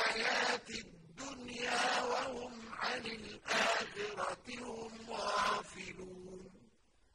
الْحَيَاةِ الدُّنْيَا وَهُمْ عَنِ الْآخِرَةِ هُمْ غَافِلُونَ